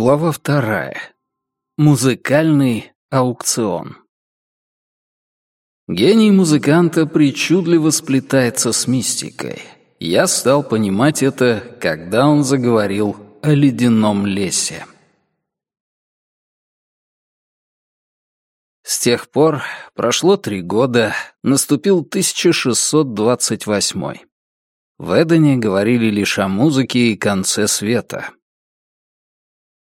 Глава вторая. Музыкальный аукцион. Гений музыканта причудливо сплетается с мистикой. Я стал понимать это, когда он заговорил о ледяном лесе. С тех пор прошло три года, наступил 1628. В Эдене говорили лишь о музыке и конце света.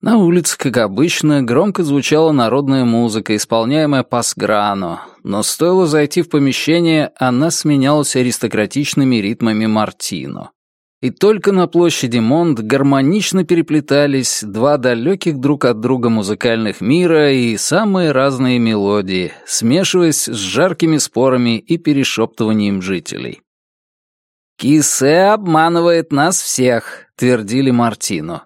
На улице, как обычно, громко звучала народная музыка, исполняемая пасграно, но стоило зайти в помещение, она сменялась аристократичными ритмами мартино. И только на площади Монт гармонично переплетались два далеких друг от друга музыкальных мира и самые разные мелодии, смешиваясь с жаркими спорами и перешептыванием жителей. «Кисе обманывает нас всех», — твердили Мартино.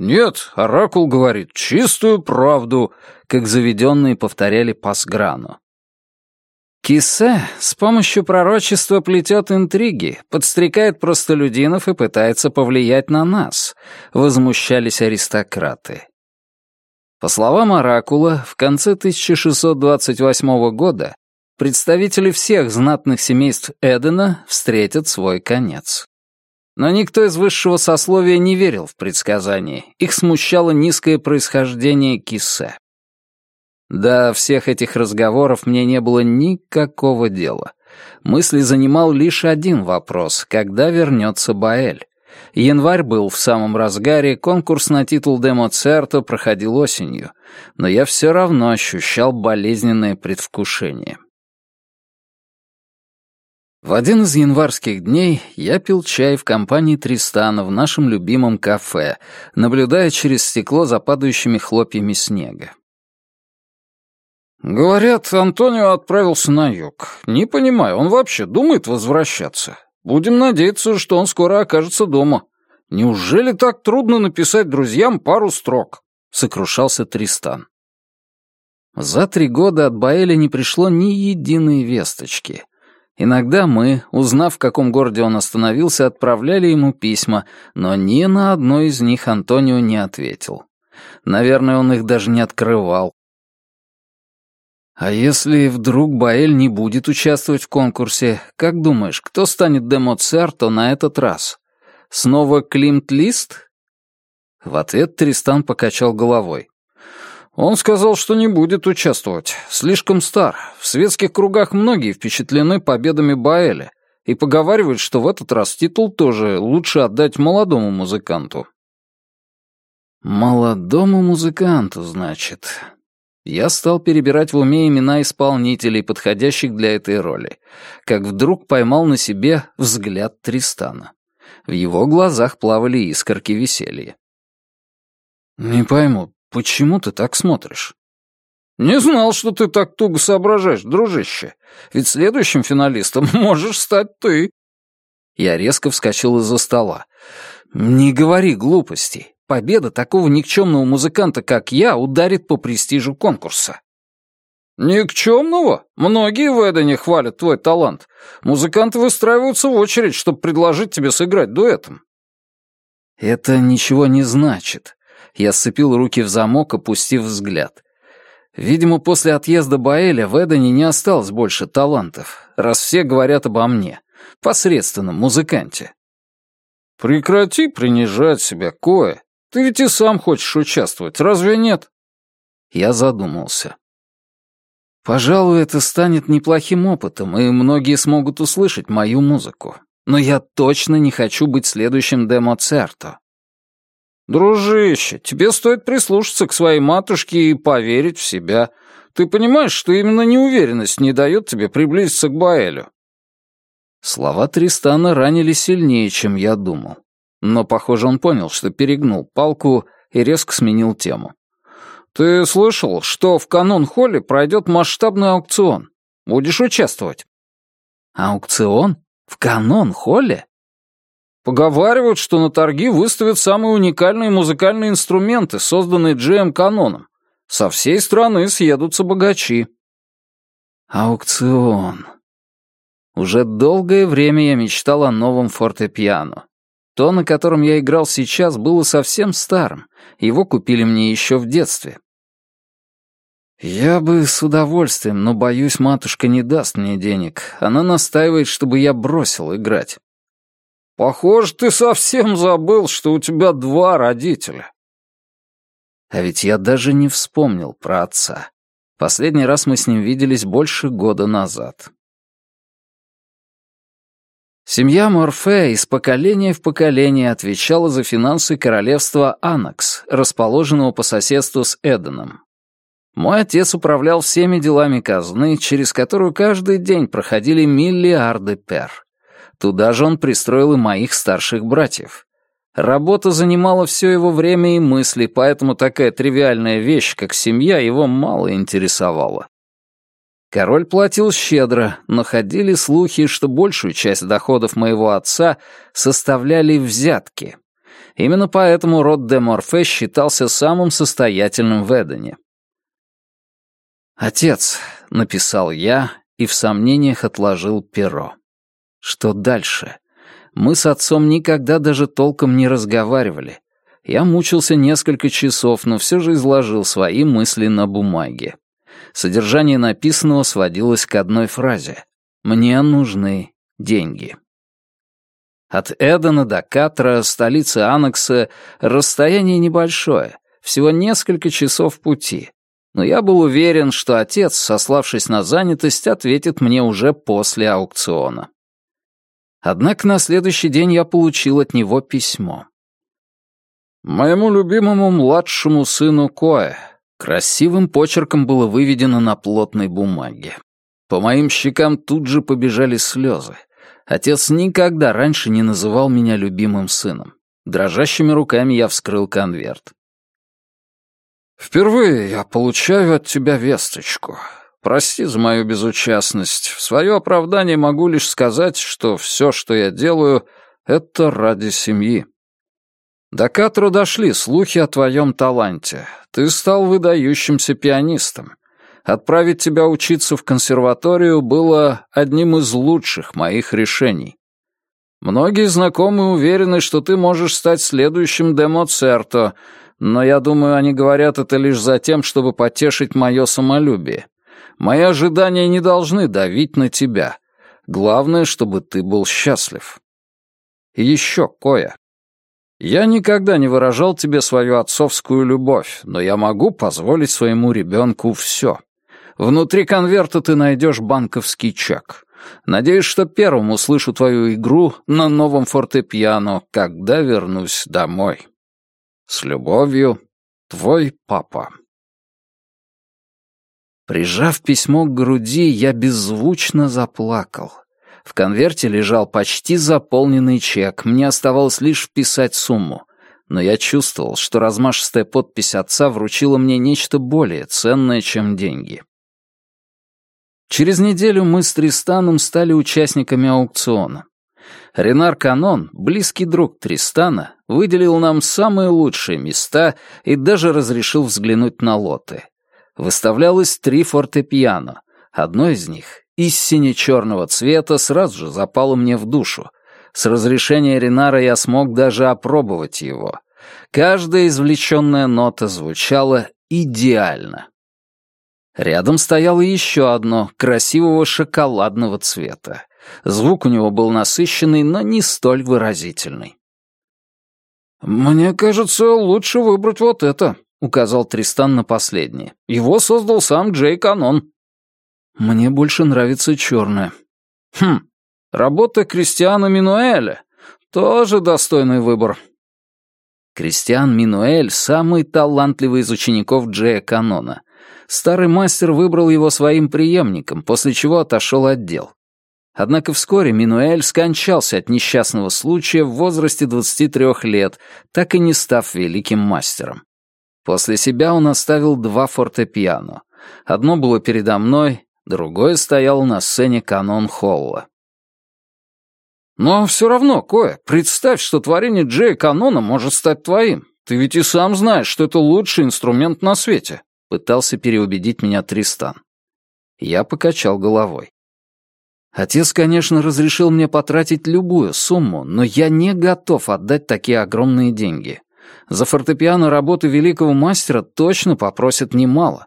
«Нет, Оракул говорит чистую правду», как заведенные повторяли Пасграну. Кисе с помощью пророчества плетет интриги, подстрекает простолюдинов и пытается повлиять на нас, возмущались аристократы. По словам Оракула, в конце 1628 года представители всех знатных семейств Эдена встретят свой конец. Но никто из высшего сословия не верил в предсказания, их смущало низкое происхождение Кисе. До всех этих разговоров мне не было никакого дела. Мысли занимал лишь один вопрос — когда вернется Баэль? Январь был в самом разгаре, конкурс на титул Демоцерто проходил осенью, но я все равно ощущал болезненное предвкушение. В один из январских дней я пил чай в компании Тристана в нашем любимом кафе, наблюдая через стекло за падающими хлопьями снега. «Говорят, Антонио отправился на юг. Не понимаю, он вообще думает возвращаться? Будем надеяться, что он скоро окажется дома. Неужели так трудно написать друзьям пару строк?» — сокрушался Тристан. За три года от Баэля не пришло ни единой весточки. Иногда мы, узнав, в каком городе он остановился, отправляли ему письма, но ни на одно из них Антонио не ответил. Наверное, он их даже не открывал. А если вдруг Баэль не будет участвовать в конкурсе, как думаешь, кто станет Демоцерто на этот раз? Снова Климт Лист? В ответ Тристан покачал головой. Он сказал, что не будет участвовать. Слишком стар. В светских кругах многие впечатлены победами Баэля и поговаривают, что в этот раз титул тоже лучше отдать молодому музыканту. Молодому музыканту, значит. Я стал перебирать в уме имена исполнителей, подходящих для этой роли, как вдруг поймал на себе взгляд Тристана. В его глазах плавали искорки веселья. «Не пойму, «Почему ты так смотришь?» «Не знал, что ты так туго соображаешь, дружище. Ведь следующим финалистом можешь стать ты». Я резко вскочил из-за стола. «Не говори глупостей. Победа такого никчемного музыканта, как я, ударит по престижу конкурса». «Никчемного? Многие в Эдене хвалят твой талант. Музыканты выстраиваются в очередь, чтобы предложить тебе сыграть дуэтом». «Это ничего не значит. Я сцепил руки в замок, опустив взгляд. Видимо, после отъезда Баэля в Эдене не осталось больше талантов, раз все говорят обо мне, посредственном музыканте. «Прекрати принижать себя, Кое. Ты ведь и сам хочешь участвовать, разве нет?» Я задумался. Пожалуй, это станет неплохим опытом, и многие смогут услышать мою музыку. Но я точно не хочу быть следующим Демоцерто. «Дружище, тебе стоит прислушаться к своей матушке и поверить в себя. Ты понимаешь, что именно неуверенность не дает тебе приблизиться к Баэлю?» Слова Тристана ранили сильнее, чем я думал. Но, похоже, он понял, что перегнул палку и резко сменил тему. «Ты слышал, что в канон-холле пройдет масштабный аукцион? Будешь участвовать?» «Аукцион? В канон-холле?» Поговаривают, что на торги выставят самые уникальные музыкальные инструменты, созданные Джеем Каноном. Со всей страны съедутся богачи. Аукцион. Уже долгое время я мечтал о новом фортепиано. То, на котором я играл сейчас, было совсем старым. Его купили мне еще в детстве. Я бы с удовольствием, но, боюсь, матушка не даст мне денег. Она настаивает, чтобы я бросил играть. Похоже, ты совсем забыл, что у тебя два родителя. А ведь я даже не вспомнил про отца. Последний раз мы с ним виделись больше года назад. Семья Морфея из поколения в поколение отвечала за финансы королевства Анакс, расположенного по соседству с Эденом. Мой отец управлял всеми делами казны, через которую каждый день проходили миллиарды пер. Туда же он пристроил и моих старших братьев. Работа занимала все его время и мысли, поэтому такая тривиальная вещь, как семья, его мало интересовала. Король платил щедро, но ходили слухи, что большую часть доходов моего отца составляли взятки. Именно поэтому род де Морфе считался самым состоятельным в Эдене. «Отец», — написал я и в сомнениях отложил перо. «Что дальше?» Мы с отцом никогда даже толком не разговаривали. Я мучился несколько часов, но все же изложил свои мысли на бумаге. Содержание написанного сводилось к одной фразе. «Мне нужны деньги». От Эдена до Катра, столицы Анакса, расстояние небольшое, всего несколько часов пути. Но я был уверен, что отец, сославшись на занятость, ответит мне уже после аукциона. Однако на следующий день я получил от него письмо. «Моему любимому младшему сыну Кое» красивым почерком было выведено на плотной бумаге. По моим щекам тут же побежали слезы. Отец никогда раньше не называл меня любимым сыном. Дрожащими руками я вскрыл конверт. «Впервые я получаю от тебя весточку. Прости за мою безучастность. В свое оправдание могу лишь сказать, что все, что я делаю, это ради семьи. До Катру дошли слухи о твоем таланте. Ты стал выдающимся пианистом. Отправить тебя учиться в консерваторию было одним из лучших моих решений. Многие знакомые уверены, что ты можешь стать следующим де Моцерто, но я думаю, они говорят это лишь за тем, чтобы потешить мое самолюбие. Мои ожидания не должны давить на тебя. Главное, чтобы ты был счастлив. И еще кое. Я никогда не выражал тебе свою отцовскую любовь, но я могу позволить своему ребенку все. Внутри конверта ты найдешь банковский чек. Надеюсь, что первым услышу твою игру на новом фортепиано, когда вернусь домой. С любовью, твой папа. Прижав письмо к груди, я беззвучно заплакал. В конверте лежал почти заполненный чек, мне оставалось лишь вписать сумму. Но я чувствовал, что размашистая подпись отца вручила мне нечто более ценное, чем деньги. Через неделю мы с Тристаном стали участниками аукциона. Ренар Канон, близкий друг Тристана, выделил нам самые лучшие места и даже разрешил взглянуть на лоты выставлялось три фортепиано. Одно из них, из сине-черного цвета, сразу же запало мне в душу. С разрешения Ренара я смог даже опробовать его. Каждая извлеченная нота звучала идеально. Рядом стояло еще одно, красивого шоколадного цвета. Звук у него был насыщенный, но не столь выразительный. «Мне кажется, лучше выбрать вот это», — указал Тристан на последнее. «Его создал сам Джей Канон». «Мне больше нравится черное». «Хм, работа Кристиана Минуэля. Тоже достойный выбор». Кристиан Минуэль — самый талантливый из учеников Джея Канона. Старый мастер выбрал его своим преемником, после чего отошел от дел. Однако вскоре Минуэль скончался от несчастного случая в возрасте 23 лет, так и не став великим мастером. После себя он оставил два фортепиано. Одно было передо мной, другое стояло на сцене канон-холла. «Но все равно, Коя, представь, что творение Джея Канона может стать твоим. Ты ведь и сам знаешь, что это лучший инструмент на свете», — пытался переубедить меня Тристан. Я покачал головой. Отец, конечно, разрешил мне потратить любую сумму, но я не готов отдать такие огромные деньги. За фортепиано работы великого мастера точно попросят немало.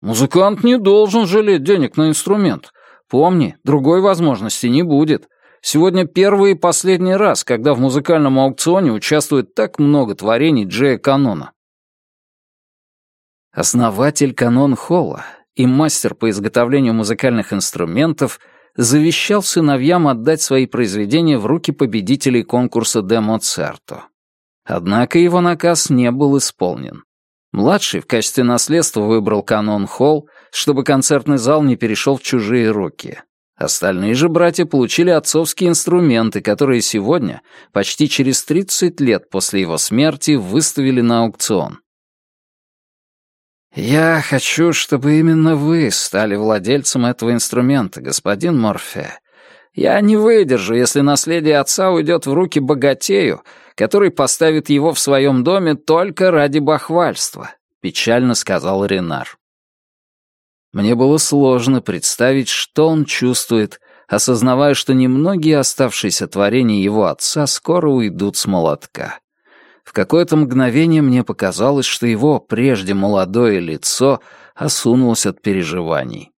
Музыкант не должен жалеть денег на инструмент. Помни, другой возможности не будет. Сегодня первый и последний раз, когда в музыкальном аукционе участвует так много творений Джея Канона. Основатель Канон Холла и мастер по изготовлению музыкальных инструментов завещал сыновьям отдать свои произведения в руки победителей конкурса «Де Моцарто». Однако его наказ не был исполнен. Младший в качестве наследства выбрал канон Холл, чтобы концертный зал не перешел в чужие руки. Остальные же братья получили отцовские инструменты, которые сегодня, почти через 30 лет после его смерти, выставили на аукцион. «Я хочу, чтобы именно вы стали владельцем этого инструмента, господин Морфе. Я не выдержу, если наследие отца уйдет в руки богатею, который поставит его в своем доме только ради бахвальства», — печально сказал Ренар. Мне было сложно представить, что он чувствует, осознавая, что немногие оставшиеся творения его отца скоро уйдут с молотка. В какое-то мгновение мне показалось, что его прежде молодое лицо осунулось от переживаний.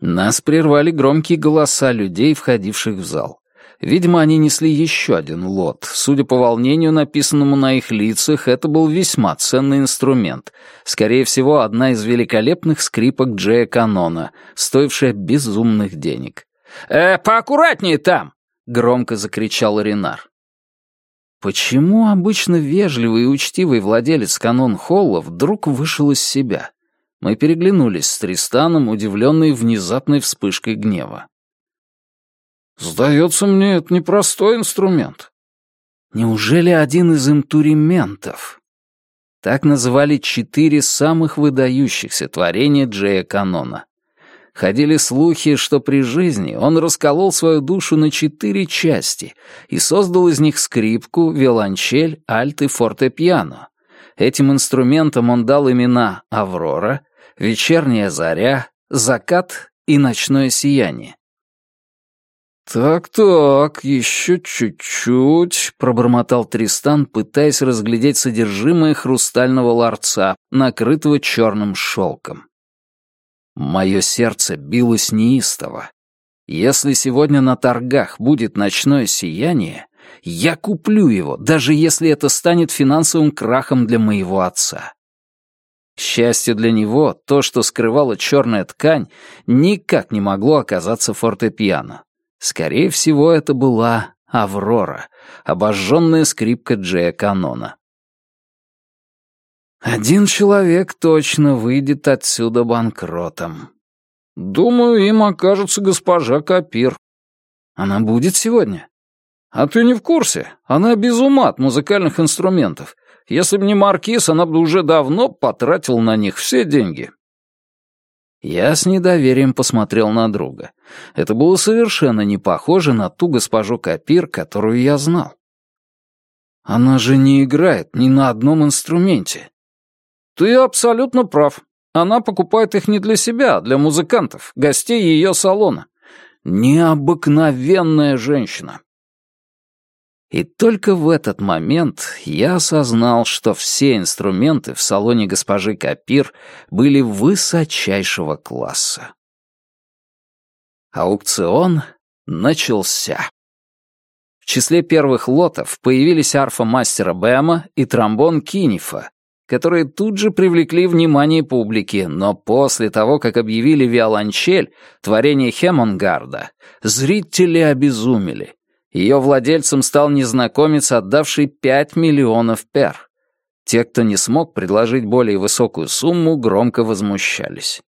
Нас прервали громкие голоса людей, входивших в зал. Видимо, они несли еще один лот. Судя по волнению, написанному на их лицах, это был весьма ценный инструмент. Скорее всего, одна из великолепных скрипок Джея Канона, стоившая безумных денег. «Э, поаккуратнее там!» — громко закричал Ренар. Почему обычно вежливый и учтивый владелец канон Холла вдруг вышел из себя? Мы переглянулись с Тристаном, удивленные внезапной вспышкой гнева. «Сдается мне, это непростой инструмент». «Неужели один из интуриментов?» Так называли четыре самых выдающихся творения Джея Канона. Ходили слухи, что при жизни он расколол свою душу на четыре части и создал из них скрипку, виолончель, альт и фортепиано. Этим инструментам он дал имена «Аврора», «Вечерняя заря», «Закат» и «Ночное сияние». «Так-так, еще чуть-чуть», — пробормотал Тристан, пытаясь разглядеть содержимое хрустального ларца, накрытого черным шелком. Мое сердце билось неистово. Если сегодня на торгах будет ночное сияние, я куплю его, даже если это станет финансовым крахом для моего отца. Счастью для него, то, что скрывала черная ткань, никак не могло оказаться фортепиано. Скорее всего, это была Аврора, обожженная скрипка Джея Канона. Один человек точно выйдет отсюда банкротом. Думаю, им окажется госпожа Капир. Она будет сегодня? А ты не в курсе? Она без ума от музыкальных инструментов. Если бы не Маркиз, она бы уже давно потратила на них все деньги. Я с недоверием посмотрел на друга. Это было совершенно не похоже на ту госпожу Капир, которую я знал. Она же не играет ни на одном инструменте. «Ты абсолютно прав. Она покупает их не для себя, а для музыкантов, гостей ее салона. Необыкновенная женщина». И только в этот момент я осознал, что все инструменты в салоне госпожи Капир были высочайшего класса. Аукцион начался. В числе первых лотов появились арфа мастера Бэма и тромбон Кинифа, которые тут же привлекли внимание публики, но после того, как объявили «Виолончель», творение Хемонгарда, зрители обезумели. Ее владельцем стал незнакомец, отдавший 5 миллионов пер. Те, кто не смог предложить более высокую сумму, громко возмущались.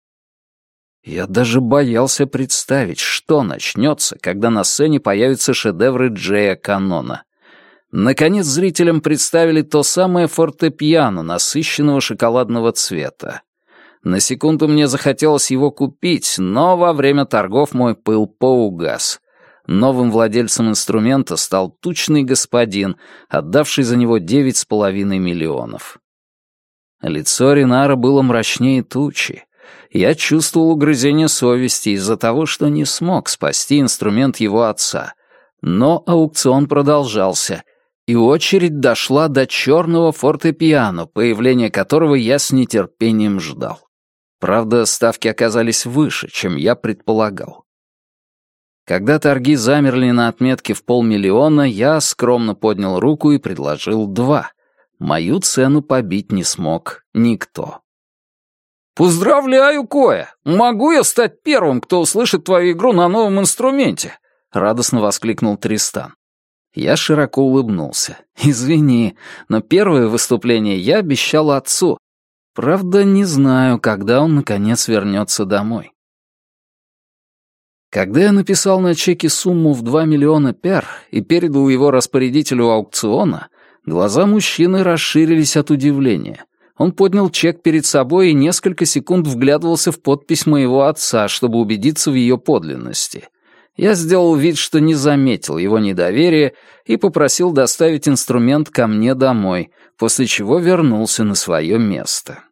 Я даже боялся представить, что начнется, когда на сцене появятся шедевры Джея Канона. Наконец зрителям представили то самое фортепиано насыщенного шоколадного цвета. На секунду мне захотелось его купить, но во время торгов мой пыл поугас. Новым владельцем инструмента стал тучный господин, отдавший за него девять с половиной миллионов. Лицо Ринара было мрачнее тучи. Я чувствовал угрызение совести из-за того, что не смог спасти инструмент его отца. Но аукцион продолжался, и очередь дошла до черного фортепиано, появление которого я с нетерпением ждал. Правда, ставки оказались выше, чем я предполагал. Когда торги замерли на отметке в полмиллиона, я скромно поднял руку и предложил два. Мою цену побить не смог никто. «Поздравляю, Коя! Могу я стать первым, кто услышит твою игру на новом инструменте?» — радостно воскликнул Тристан. Я широко улыбнулся. «Извини, но первое выступление я обещал отцу. Правда, не знаю, когда он, наконец, вернется домой». Когда я написал на чеке сумму в 2 миллиона пер и передал его распорядителю аукциона, глаза мужчины расширились от удивления. Он поднял чек перед собой и несколько секунд вглядывался в подпись моего отца, чтобы убедиться в ее подлинности. Я сделал вид, что не заметил его недоверия и попросил доставить инструмент ко мне домой, после чего вернулся на свое место.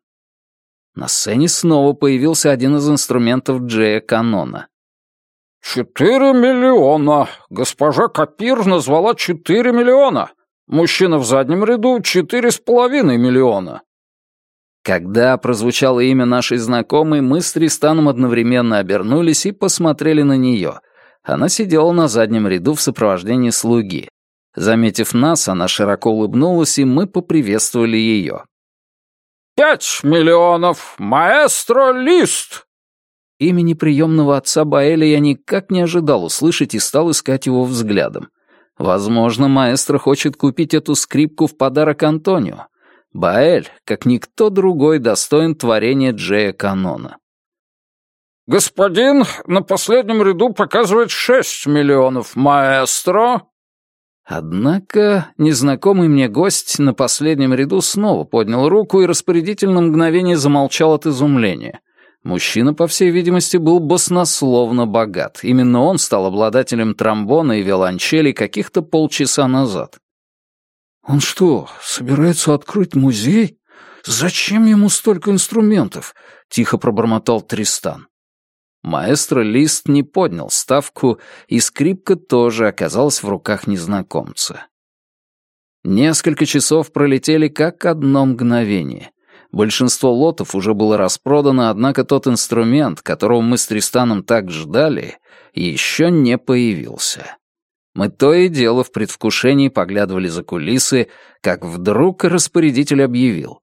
На сцене снова появился один из инструментов Джея Канона. «Четыре миллиона! Госпожа Капир назвала четыре миллиона! Мужчина в заднем ряду — четыре с половиной миллиона!» Когда прозвучало имя нашей знакомой, мы с Тристаном одновременно обернулись и посмотрели на нее. Она сидела на заднем ряду в сопровождении слуги. Заметив нас, она широко улыбнулась, и мы поприветствовали ее. «Пять миллионов! Маэстро Лист!» Имени приемного отца Баэля я никак не ожидал услышать и стал искать его взглядом. Возможно, маэстро хочет купить эту скрипку в подарок Антонио. Баэль, как никто другой, достоин творения Джея Канона. «Господин на последнем ряду показывает шесть миллионов, маэстро!» Однако незнакомый мне гость на последнем ряду снова поднял руку и распорядитель на мгновение замолчал от изумления. Мужчина, по всей видимости, был баснословно богат. Именно он стал обладателем тромбона и виолончели каких-то полчаса назад. «Он что, собирается открыть музей? Зачем ему столько инструментов?» — тихо пробормотал Тристан. Маэстро Лист не поднял ставку, и скрипка тоже оказалась в руках незнакомца. Несколько часов пролетели как одно мгновение. Большинство лотов уже было распродано, однако тот инструмент, которого мы с Тристаном так ждали, еще не появился. Мы то и дело в предвкушении поглядывали за кулисы, как вдруг распорядитель объявил.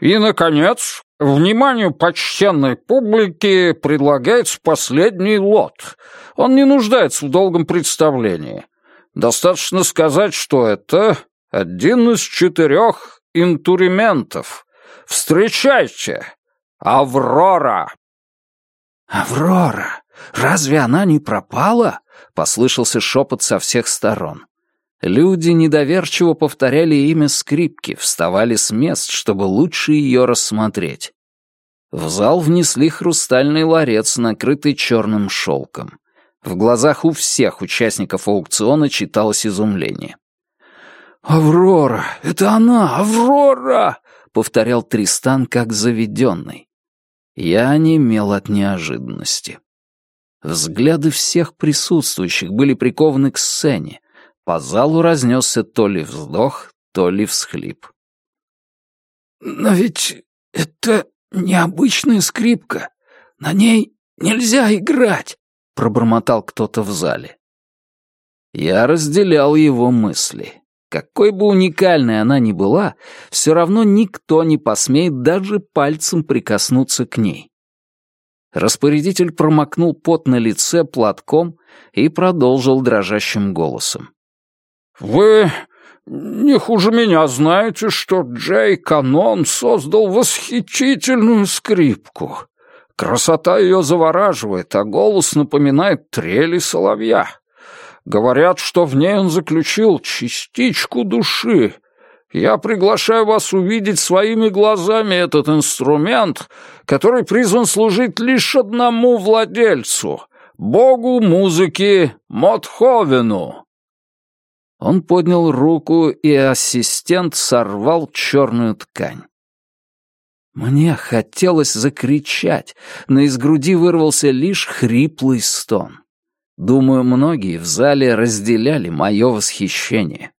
«И, наконец, вниманию почтенной публики предлагается последний лот. Он не нуждается в долгом представлении. Достаточно сказать, что это один из четырех интуриментов. Встречайте! Аврора!» «Аврора! Разве она не пропала?» — послышался шепот со всех сторон. Люди недоверчиво повторяли имя скрипки, вставали с мест, чтобы лучше ее рассмотреть. В зал внесли хрустальный ларец, накрытый черным шелком. В глазах у всех участников аукциона читалось изумление. «Аврора! Это она! Аврора!» — повторял Тристан как заведенный. Я немел от неожиданности. Взгляды всех присутствующих были прикованы к сцене. По залу разнесся то ли вздох, то ли всхлип. «Но ведь это необычная скрипка. На ней нельзя играть», — пробормотал кто-то в зале. Я разделял его мысли. Какой бы уникальной она ни была, все равно никто не посмеет даже пальцем прикоснуться к ней. Распорядитель промокнул пот на лице платком и продолжил дрожащим голосом. «Вы не хуже меня знаете, что Джей Канон создал восхитительную скрипку. Красота ее завораживает, а голос напоминает трели соловья. Говорят, что в ней он заключил частичку души, я приглашаю вас увидеть своими глазами этот инструмент, который призван служить лишь одному владельцу — богу музыки Мотховену». Он поднял руку, и ассистент сорвал черную ткань. Мне хотелось закричать, но из груди вырвался лишь хриплый стон. Думаю, многие в зале разделяли мое восхищение.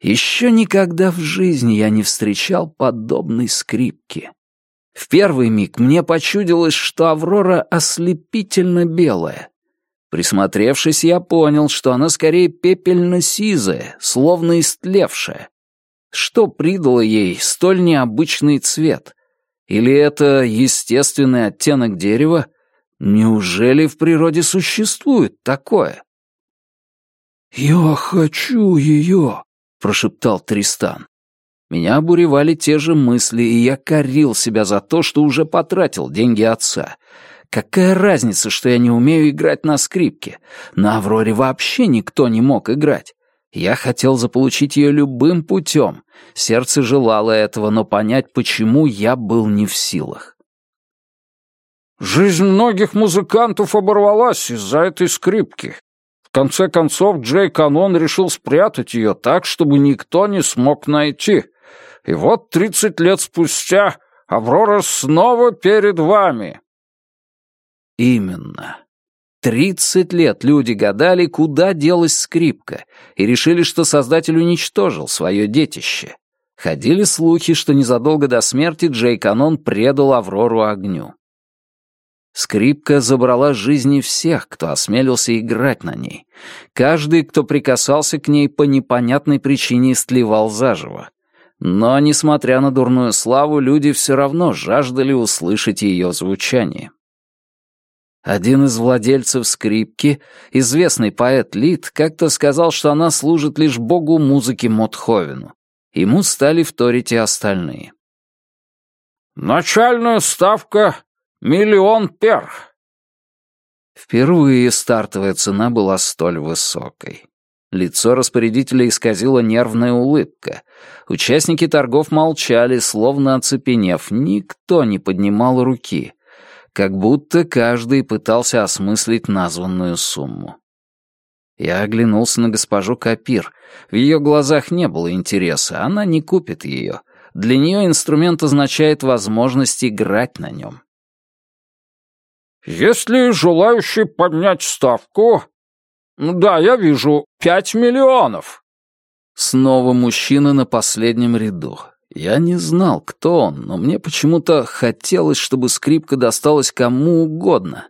Еще никогда в жизни я не встречал подобной скрипки. В первый миг мне почудилось, что Аврора ослепительно белая. Присмотревшись, я понял, что она скорее пепельно-сизая, словно истлевшая. Что придало ей столь необычный цвет? Или это естественный оттенок дерева? Неужели в природе существует такое? «Я хочу ее», — прошептал Тристан. Меня обуревали те же мысли, и я корил себя за то, что уже потратил деньги отца. Какая разница, что я не умею играть на скрипке? На «Авроре» вообще никто не мог играть. Я хотел заполучить ее любым путем. Сердце желало этого, но понять, почему я был не в силах. Жизнь многих музыкантов оборвалась из-за этой скрипки. В конце концов, Джей Канон решил спрятать ее так, чтобы никто не смог найти. И вот тридцать лет спустя Аврора снова перед вами. Именно. Тридцать лет люди гадали, куда делась скрипка, и решили, что создатель уничтожил свое детище. Ходили слухи, что незадолго до смерти Джей Канон предал Аврору огню. Скрипка забрала жизни всех, кто осмелился играть на ней. Каждый, кто прикасался к ней по непонятной причине, истлевал заживо. Но, несмотря на дурную славу, люди все равно жаждали услышать ее звучание. Один из владельцев скрипки, известный поэт Лид, как-то сказал, что она служит лишь богу музыки Мотховену. Ему стали вторить и остальные. «Начальная ставка — миллион пер». Впервые стартовая цена была столь высокой. Лицо распорядителя исказила нервная улыбка. Участники торгов молчали, словно оцепенев. Никто не поднимал руки. Как будто каждый пытался осмыслить названную сумму. Я оглянулся на госпожу Капир. В ее глазах не было интереса, она не купит ее. Для нее инструмент означает возможность играть на нем. «Если желающий поднять ставку, «Да, я вижу. Пять миллионов!» Снова мужчина на последнем ряду. Я не знал, кто он, но мне почему-то хотелось, чтобы скрипка досталась кому угодно,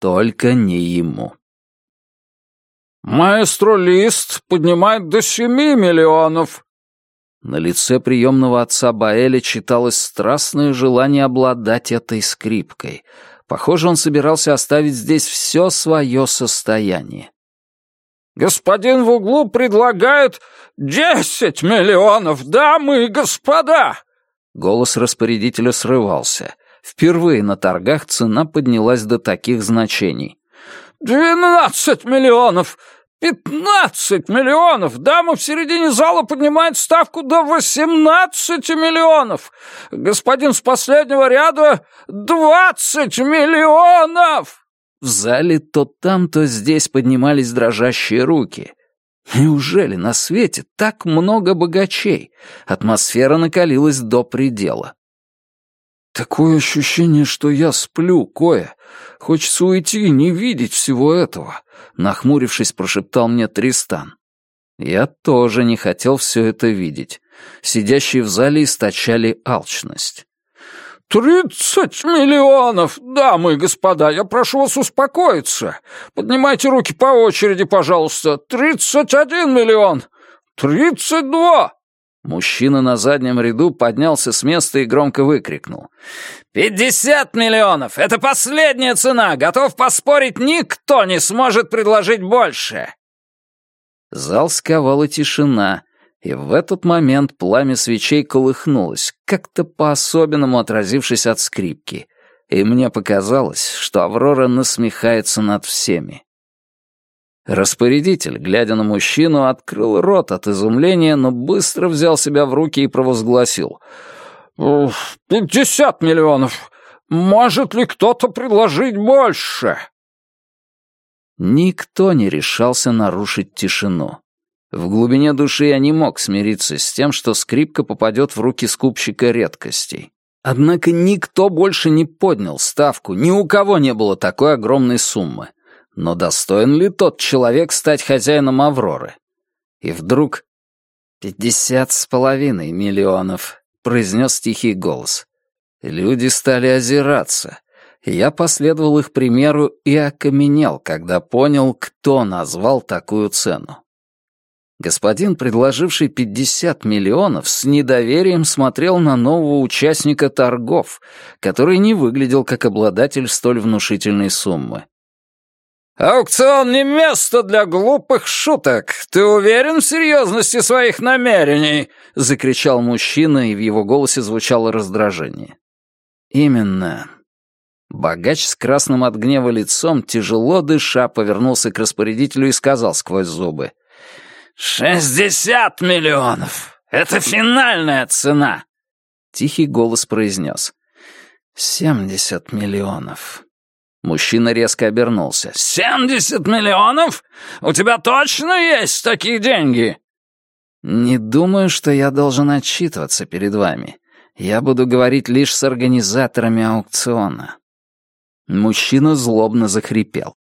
только не ему. «Маэстро Лист поднимает до семи миллионов!» На лице приемного отца Баэля читалось страстное желание обладать этой скрипкой. Похоже, он собирался оставить здесь все свое состояние. Господин в углу предлагает десять миллионов, дамы и господа!» Голос распорядителя срывался. Впервые на торгах цена поднялась до таких значений. «Двенадцать миллионов! Пятнадцать миллионов! Дама в середине зала поднимает ставку до восемнадцати миллионов! Господин с последнего ряда — двадцать миллионов!» В зале то там, то здесь поднимались дрожащие руки. Неужели на свете так много богачей? Атмосфера накалилась до предела. Такое ощущение, что я сплю, Коя. Хочется уйти и не видеть всего этого, нахмурившись, прошептал мне Тристан. Я тоже не хотел все это видеть. Сидящие в зале источали алчность. «Тридцать миллионов! Дамы и господа, я прошу вас успокоиться. Поднимайте руки по очереди, пожалуйста. Тридцать один миллион! Тридцать два!» Мужчина на заднем ряду поднялся с места и громко выкрикнул. «Пятьдесят миллионов! Это последняя цена! Готов поспорить, никто не сможет предложить больше!» Зал сковала тишина, и в этот момент пламя свечей колыхнулось, как-то по-особенному отразившись от скрипки, и мне показалось, что Аврора насмехается над всеми. Распорядитель, глядя на мужчину, открыл рот от изумления, но быстро взял себя в руки и провозгласил. «Пятьдесят миллионов! Может ли кто-то предложить больше?» Никто не решался нарушить тишину. В глубине души я не мог смириться с тем, что скрипка попадет в руки скупщика редкостей. Однако никто больше не поднял ставку, ни у кого не было такой огромной суммы. Но достоин ли тот человек стать хозяином «Авроры»? И вдруг... «Пятьдесят с половиной миллионов», — произнес тихий голос. Люди стали озираться. Я последовал их примеру и окаменел, когда понял, кто назвал такую цену. Господин, предложивший 50 миллионов, с недоверием смотрел на нового участника торгов, который не выглядел как обладатель столь внушительной суммы. «Аукцион не место для глупых шуток. Ты уверен в серьезности своих намерений?» — закричал мужчина, и в его голосе звучало раздражение. «Именно». Богач с красным от гнева лицом, тяжело дыша, повернулся к распорядителю и сказал сквозь зубы — «Шестьдесят миллионов! Это финальная цена!» Тихий голос произнес. «Семьдесят миллионов». Мужчина резко обернулся. «Семьдесят миллионов? У тебя точно есть такие деньги?» «Не думаю, что я должен отчитываться перед вами. Я буду говорить лишь с организаторами аукциона». Мужчина злобно захрипел.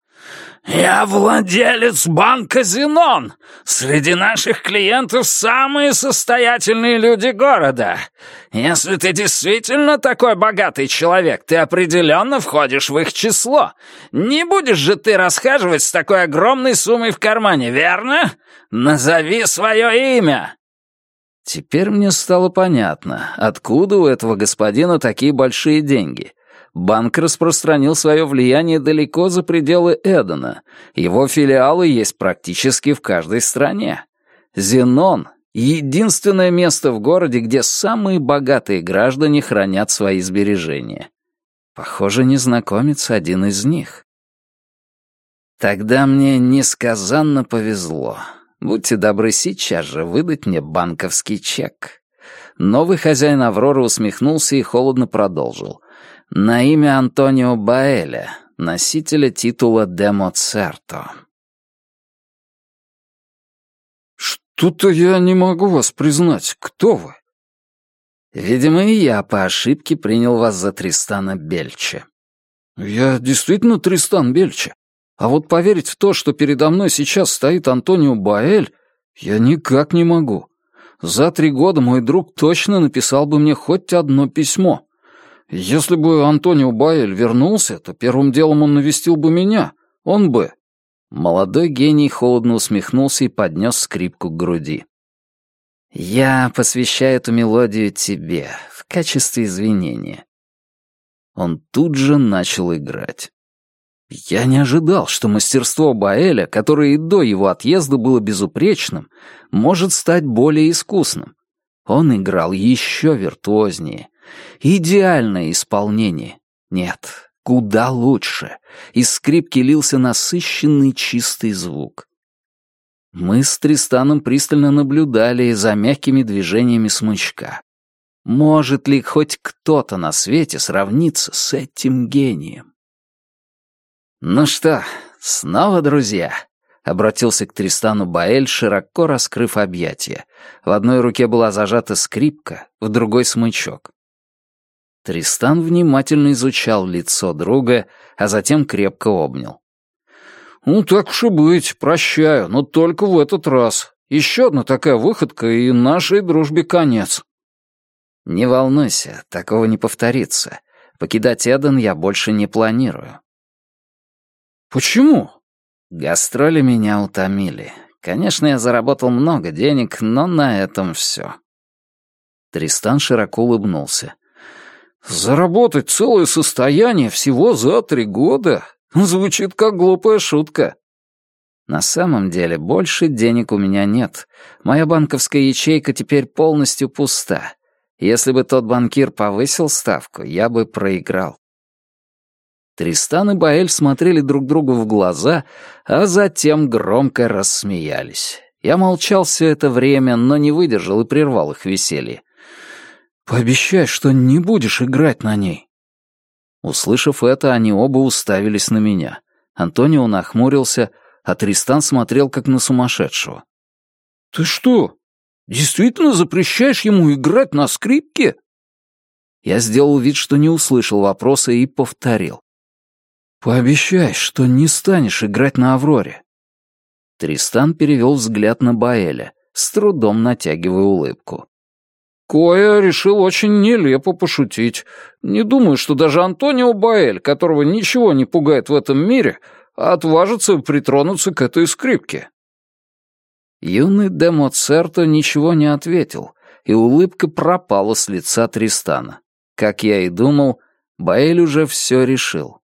«Я владелец банка «Зенон». Среди наших клиентов самые состоятельные люди города. Если ты действительно такой богатый человек, ты определенно входишь в их число. Не будешь же ты расхаживать с такой огромной суммой в кармане, верно? Назови свое имя». Теперь мне стало понятно, откуда у этого господина такие большие деньги — банк распространил свое влияние далеко за пределы Эдена. Его филиалы есть практически в каждой стране. Зенон — единственное место в городе, где самые богатые граждане хранят свои сбережения. Похоже, незнакомец один из них. Тогда мне несказанно повезло. Будьте добры сейчас же выдать мне банковский чек. Новый хозяин Авроры усмехнулся и холодно продолжил — на имя Антонио Баэля, носителя титула де Моцерто. «Что-то я не могу вас признать. Кто вы?» «Видимо, и я по ошибке принял вас за Тристана Бельча». «Я действительно Тристан Бельча. А вот поверить в то, что передо мной сейчас стоит Антонио Баэль, я никак не могу. За три года мой друг точно написал бы мне хоть одно письмо. Если бы Антонио Байль вернулся, то первым делом он навестил бы меня. Он бы...» Молодой гений холодно усмехнулся и поднес скрипку к груди. «Я посвящаю эту мелодию тебе в качестве извинения». Он тут же начал играть. Я не ожидал, что мастерство Баэля, которое и до его отъезда было безупречным, может стать более искусным. Он играл еще виртуознее, Идеальное исполнение. Нет, куда лучше. Из скрипки лился насыщенный чистый звук. Мы с Тристаном пристально наблюдали за мягкими движениями смычка. Может ли хоть кто-то на свете сравниться с этим гением? «Ну что, снова друзья?» — обратился к Тристану Баэль, широко раскрыв объятия. В одной руке была зажата скрипка, в другой — смычок. Тристан внимательно изучал лицо друга, а затем крепко обнял. «Ну, так уж и быть, прощаю, но только в этот раз. Еще одна такая выходка, и нашей дружбе конец». «Не волнуйся, такого не повторится. Покидать Эден я больше не планирую». «Почему?» «Гастроли меня утомили. Конечно, я заработал много денег, но на этом все». Тристан широко улыбнулся. Заработать целое состояние всего за три года? Звучит как глупая шутка. На самом деле, больше денег у меня нет. Моя банковская ячейка теперь полностью пуста. Если бы тот банкир повысил ставку, я бы проиграл. Тристан и Баэль смотрели друг другу в глаза, а затем громко рассмеялись. Я молчал все это время, но не выдержал и прервал их веселье. «Пообещай, что не будешь играть на ней». Услышав это, они оба уставились на меня. Антонио нахмурился, а Тристан смотрел как на сумасшедшего. «Ты что, действительно запрещаешь ему играть на скрипке?» Я сделал вид, что не услышал вопроса и повторил. «Пообещай, что не станешь играть на Авроре». Тристан перевел взгляд на Баэля, с трудом натягивая улыбку. Коя решил очень нелепо пошутить. Не думаю, что даже Антонио Баэль, которого ничего не пугает в этом мире, отважится притронуться к этой скрипке. Юный де Моцерто ничего не ответил, и улыбка пропала с лица Тристана. Как я и думал, Баэль уже все решил.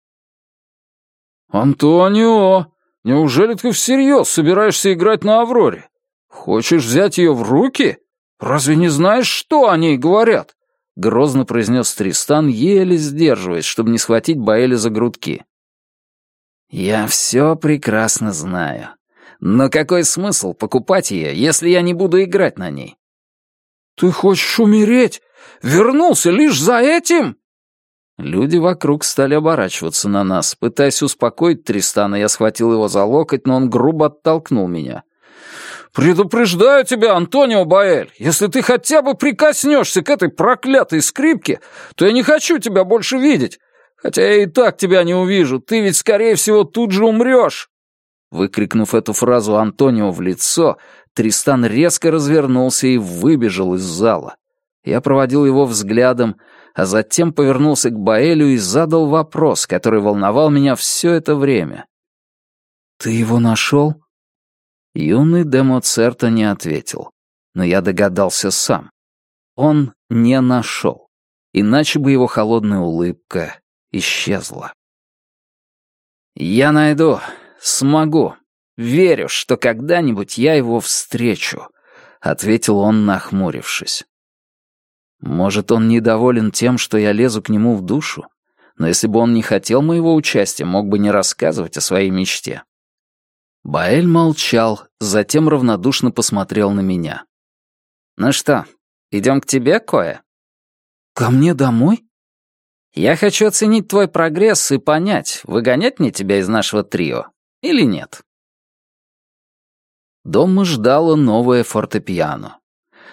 «Антонио, неужели ты всерьез собираешься играть на Авроре? Хочешь взять ее в руки? Разве не знаешь, что о ней говорят?» — грозно произнес Тристан, еле сдерживаясь, чтобы не схватить Баэля за грудки. «Я все прекрасно знаю. Но какой смысл покупать ее, если я не буду играть на ней?» «Ты хочешь умереть? Вернулся лишь за этим?» Люди вокруг стали оборачиваться на нас. Пытаясь успокоить Тристана, я схватил его за локоть, но он грубо оттолкнул меня. «Предупреждаю тебя, Антонио Баэль, если ты хотя бы прикоснешься к этой проклятой скрипке, то я не хочу тебя больше видеть. Хотя я и так тебя не увижу, ты ведь, скорее всего, тут же умрешь!» Выкрикнув эту фразу Антонио в лицо, Тристан резко развернулся и выбежал из зала. Я проводил его взглядом, а затем повернулся к Баэлю и задал вопрос, который волновал меня все это время. «Ты его нашел?» Юный Демоцерто не ответил, но я догадался сам. Он не нашел, иначе бы его холодная улыбка исчезла. «Я найду, смогу, верю, что когда-нибудь я его встречу», — ответил он, нахмурившись. Может, он недоволен тем, что я лезу к нему в душу? Но если бы он не хотел моего участия, мог бы не рассказывать о своей мечте. Баэль молчал, затем равнодушно посмотрел на меня. «Ну что, идем к тебе, Коя?» «Ко мне домой?» «Я хочу оценить твой прогресс и понять, выгонять мне тебя из нашего трио или нет». Дома ждало новое фортепиано.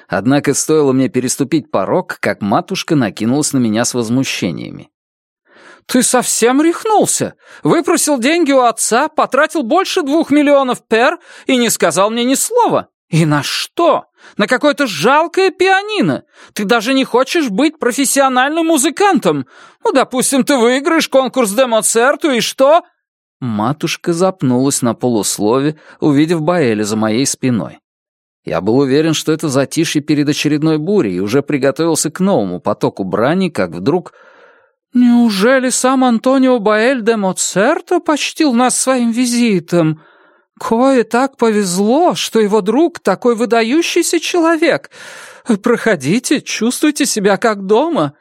Однако стоило мне переступить порог, как матушка накинулась на меня с возмущениями. «Ты совсем рехнулся? Выпросил деньги у отца, потратил больше двух миллионов пер и не сказал мне ни слова. И на что? На какое-то жалкое пианино. Ты даже не хочешь быть профессиональным музыкантом. Ну, допустим, ты выиграешь конкурс де и что?» Матушка запнулась на полуслове, увидев Баэля за моей спиной. Я был уверен, что это затишье перед очередной бурей, и уже приготовился к новому потоку брани, как вдруг «Неужели сам Антонио Баэль де Моцерто почтил нас своим визитом? Кое так повезло, что его друг такой выдающийся человек. Проходите, чувствуйте себя как дома».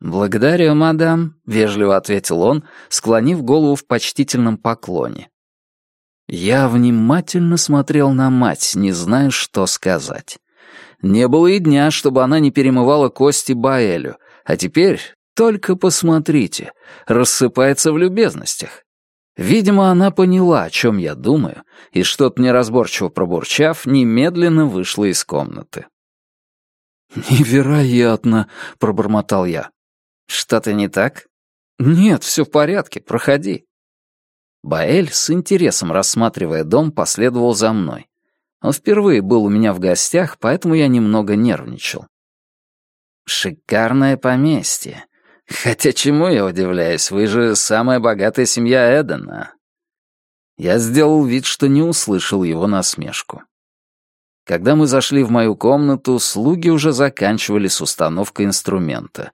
«Благодарю, мадам», — вежливо ответил он, склонив голову в почтительном поклоне. Я внимательно смотрел на мать, не зная, что сказать. Не было и дня, чтобы она не перемывала кости Баэлю, а теперь только посмотрите, рассыпается в любезностях. Видимо, она поняла, о чем я думаю, и, что-то неразборчиво пробурчав, немедленно вышла из комнаты. «Невероятно!» — пробормотал я. «Что-то не так?» «Нет, все в порядке, проходи». Баэль, с интересом рассматривая дом, последовал за мной. Он впервые был у меня в гостях, поэтому я немного нервничал. «Шикарное поместье. Хотя чему я удивляюсь, вы же самая богатая семья Эдена. Я сделал вид, что не услышал его насмешку. Когда мы зашли в мою комнату, слуги уже заканчивали с установкой инструмента.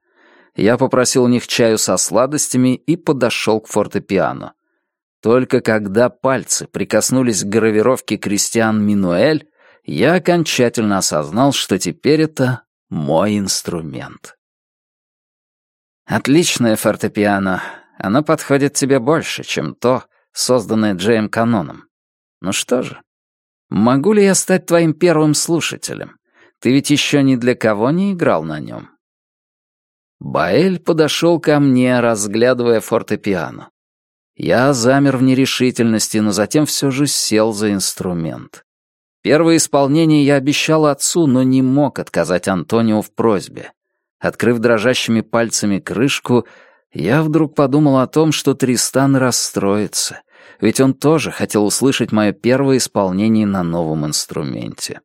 Я попросил у них чаю со сладостями и подошел к фортепиано. Только когда пальцы прикоснулись к гравировке Кристиан Минуэль, я окончательно осознал, что теперь это мой инструмент. Отличное фортепиано. Оно подходит тебе больше, чем то, созданное Джейм Каноном. Ну что же, могу ли я стать твоим первым слушателем? Ты ведь еще ни для кого не играл на нем. Баэль подошел ко мне, разглядывая фортепиано. Я замер в нерешительности, но затем все же сел за инструмент. Первое исполнение я обещал отцу, но не мог отказать Антонио в просьбе. Открыв дрожащими пальцами крышку, я вдруг подумал о том, что Тристан расстроится, ведь он тоже хотел услышать мое первое исполнение на новом инструменте.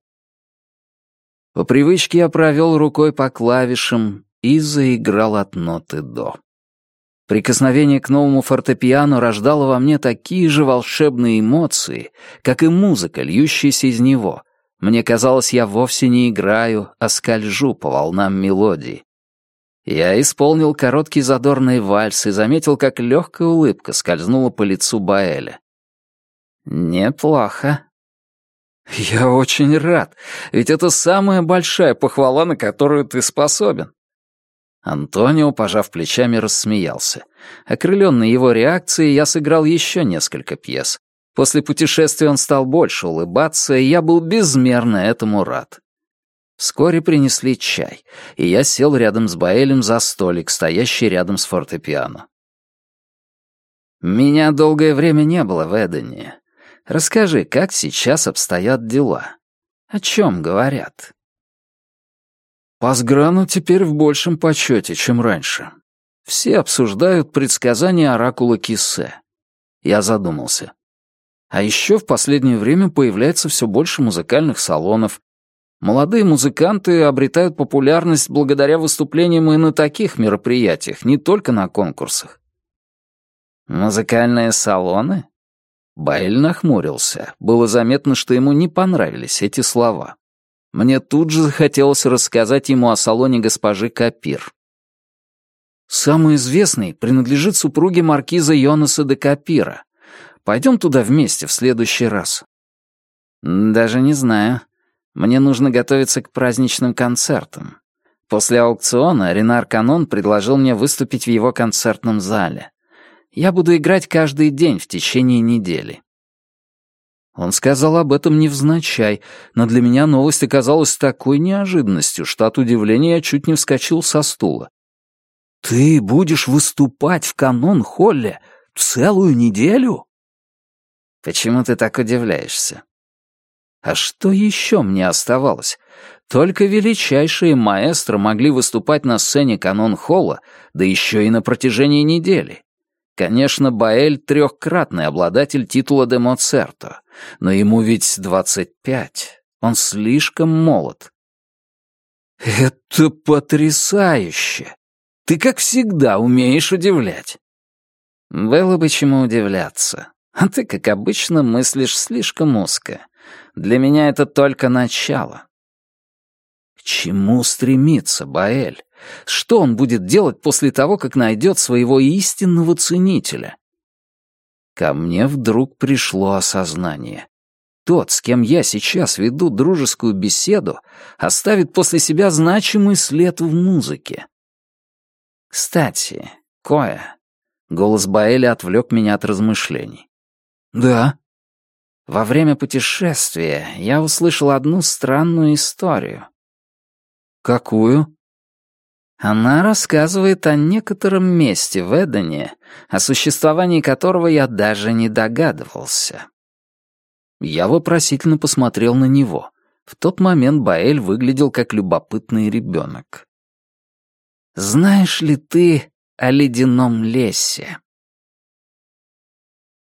По привычке я провел рукой по клавишам и заиграл от ноты «до». Прикосновение к новому фортепиано рождало во мне такие же волшебные эмоции, как и музыка, льющаяся из него. Мне казалось, я вовсе не играю, а скольжу по волнам мелодии. Я исполнил короткий задорный вальс и заметил, как легкая улыбка скользнула по лицу Баэля. «Неплохо», «Я очень рад, ведь это самая большая похвала, на которую ты способен». Антонио, пожав плечами, рассмеялся. Окрыленный его реакцией, я сыграл еще несколько пьес. После путешествия он стал больше улыбаться, и я был безмерно этому рад. Вскоре принесли чай, и я сел рядом с Баэлем за столик, стоящий рядом с фортепиано. Меня долгое время не было в Эдене. Расскажи, как сейчас обстоят дела? О чем говорят? Пасграну теперь в большем почете, чем раньше. Все обсуждают предсказания оракула Киссе. Я задумался. А еще в последнее время появляется все больше музыкальных салонов. Молодые музыканты обретают популярность благодаря выступлениям и на таких мероприятиях, не только на конкурсах. Музыкальные салоны? Байль нахмурился. Было заметно, что ему не понравились эти слова. Мне тут же захотелось рассказать ему о салоне госпожи Капир. Самый известный принадлежит супруге маркиза Йонаса де Капира. Пойдем туда вместе в следующий раз. Даже не знаю. Мне нужно готовиться к праздничным концертам. После аукциона Ренар Канон предложил мне выступить в его концертном зале. Я буду играть каждый день в течение недели». Он сказал об этом невзначай, но для меня новость оказалась такой неожиданностью, что от удивления я чуть не вскочил со стула. «Ты будешь выступать в канон-холле целую неделю?» «Почему ты так удивляешься?» А что еще мне оставалось? Только величайшие маэстро могли выступать на сцене канон-холла, да еще и на протяжении недели. Конечно, Баэль — трехкратный обладатель титула де Моцерто, но ему ведь двадцать пять. Он слишком молод. «Это потрясающе! Ты, как всегда, умеешь удивлять». «Было бы чему удивляться. А ты, как обычно, мыслишь слишком узко. Для меня это только начало». «К чему стремиться, Баэль? Что он будет делать после того, как найдет своего истинного ценителя? Ко мне вдруг пришло осознание. Тот, с кем я сейчас веду дружескую беседу, оставит после себя значимый след в музыке. Кстати, Коя. Голос Баэля отвлек меня от размышлений. «Да». Во время путешествия я услышал одну странную историю. «Какую?» Она рассказывает о некотором месте в Эдене, о существовании которого я даже не догадывался. Я вопросительно посмотрел на него. В тот момент Баэль выглядел как любопытный ребенок. «Знаешь ли ты о ледяном лесе?»